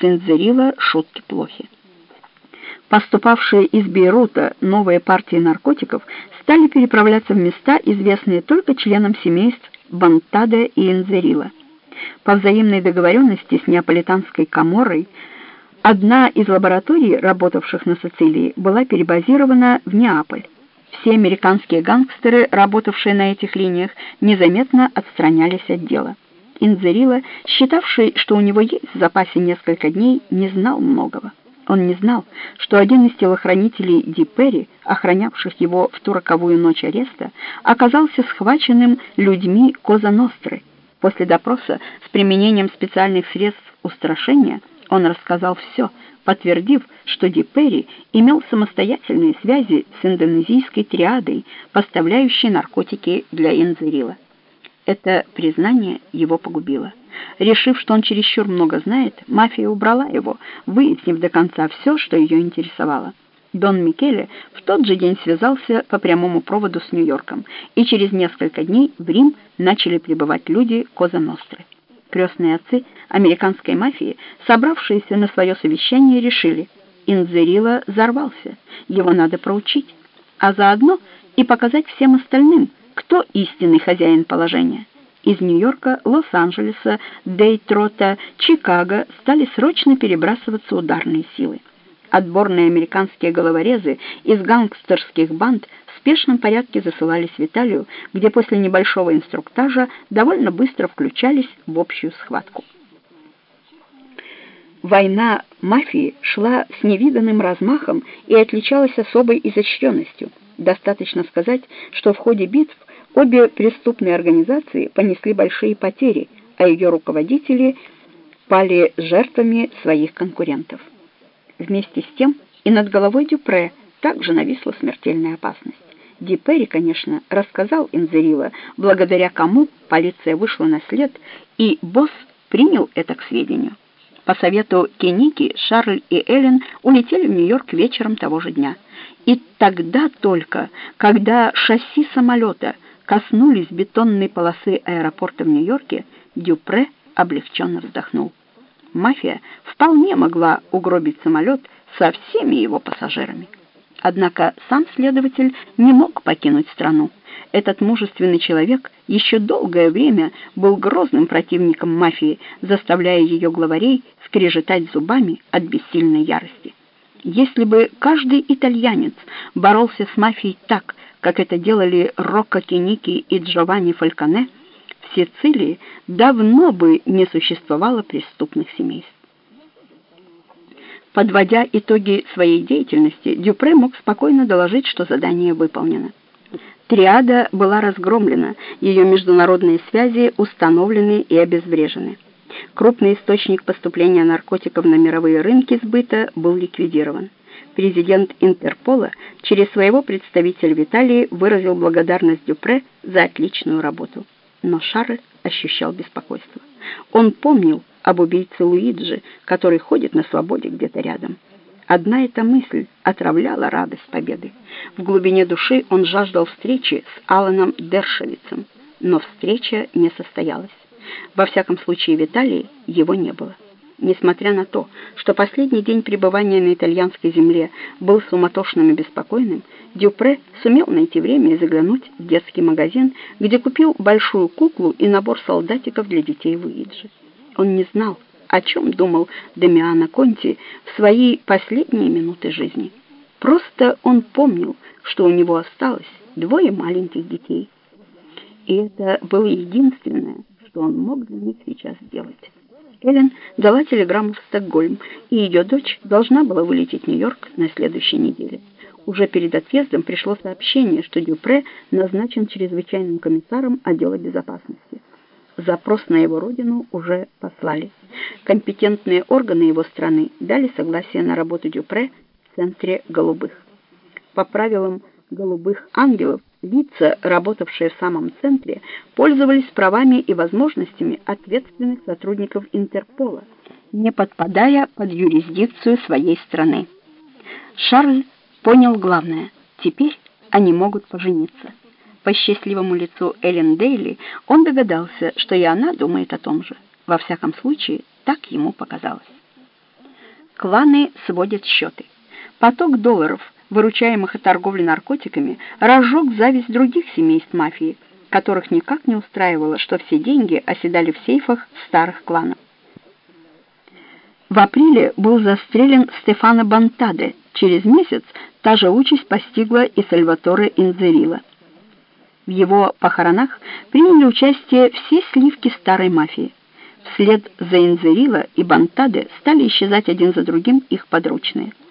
с Инзерила шутки плохи. Поступавшие из Бейрута новые партии наркотиков стали переправляться в места, известные только членам семейств Бантада и Инзерила. По взаимной договоренности с неаполитанской коморой одна из лабораторий, работавших на Сицилии, была перебазирована в Неаполь. Все американские гангстеры, работавшие на этих линиях, незаметно отстранялись от дела. Инзерила, считавший, что у него есть в запасе несколько дней, не знал многого. Он не знал, что один из телохранителей Ди Перри, охранявших его в ту роковую ночь ареста, оказался схваченным людьми Коза Ностры. После допроса с применением специальных средств устрашения он рассказал все, подтвердив, что Ди Перри имел самостоятельные связи с индонезийской триадой, поставляющей наркотики для Инзерила. Это признание его погубило. Решив, что он чересчур много знает, мафия убрала его, выяснив до конца все, что ее интересовало. Дон Микеле в тот же день связался по прямому проводу с Нью-Йорком, и через несколько дней в Рим начали прибывать люди Коза Ностры. Крестные отцы американской мафии, собравшиеся на свое совещание, решили, Инзерила взорвался, его надо проучить, а заодно и показать всем остальным, истинный хозяин положения. Из Нью-Йорка, Лос-Анджелеса, Дейтрота, Чикаго стали срочно перебрасываться ударные силы. Отборные американские головорезы из гангстерских банд в спешном порядке засылались в Италию, где после небольшого инструктажа довольно быстро включались в общую схватку. Война мафии шла с невиданным размахом и отличалась особой изощренностью. Достаточно сказать, что в ходе битв Обе преступные организации понесли большие потери, а ее руководители пали жертвами своих конкурентов. Вместе с тем и над головой Дюпре также нависла смертельная опасность. Ди Перри, конечно, рассказал Инзерила, благодаря кому полиция вышла на след, и босс принял это к сведению. По совету Кеники, Шарль и Эллен улетели в Нью-Йорк вечером того же дня. И тогда только, когда шасси самолета — коснулись бетонной полосы аэропорта в Нью-Йорке, Дюпре облегченно вздохнул. Мафия вполне могла угробить самолет со всеми его пассажирами. Однако сам следователь не мог покинуть страну. Этот мужественный человек еще долгое время был грозным противником мафии, заставляя ее главарей скрежетать зубами от бессильной ярости. Если бы каждый итальянец боролся с мафией так, как это делали Рокко Киники и Джованни Фальконе, в Сицилии давно бы не существовало преступных семейств. Подводя итоги своей деятельности, Дюпре мог спокойно доложить, что задание выполнено. Триада была разгромлена, ее международные связи установлены и обезврежены. Крупный источник поступления наркотиков на мировые рынки сбыта был ликвидирован президент Интерпола через своего представителя в Италии выразил благодарность Дюпре за отличную работу. Но Шарль ощущал беспокойство. Он помнил об убийце Луиджи, который ходит на свободе где-то рядом. Одна эта мысль отравляла радость победы. В глубине души он жаждал встречи с Аланом Дершевицем, но встреча не состоялась. Во всяком случае, в Италии его не было. Несмотря на то, что последний день пребывания на итальянской земле был суматошным и беспокойным, Дюпре сумел найти время и заглянуть в детский магазин, где купил большую куклу и набор солдатиков для детей Луиджи. Он не знал, о чем думал Демиано Конти в свои последние минуты жизни. Просто он помнил, что у него осталось двое маленьких детей. И это было единственное, что он мог для них сейчас сделать. Эллен дала телеграмму в Стокгольм, и ее дочь должна была вылететь в Нью-Йорк на следующей неделе. Уже перед отъездом пришло сообщение, что Дюпре назначен чрезвычайным комиссаром отдела безопасности. Запрос на его родину уже послали. Компетентные органы его страны дали согласие на работу Дюпре в центре «Голубых». По правилам «Голубых ангелов» лица, работавшие в самом центре, пользовались правами и возможностями ответственных сотрудников Интерпола, не подпадая под юрисдикцию своей страны. Шарль понял главное – теперь они могут пожениться. По счастливому лицу Эллен Дейли он догадался, что и она думает о том же. Во всяком случае, так ему показалось. Кланы сводят счеты. Поток долларов, выручаемых от торговли наркотиками, разжег зависть других семейств мафии, которых никак не устраивало, что все деньги оседали в сейфах старых кланов. В апреле был застрелен Стефано Бантаде. Через месяц та же участь постигла и Сальваторе Инзерила. В его похоронах приняли участие все сливки старой мафии. Вслед за Инзерила и Бантаде стали исчезать один за другим их подручные.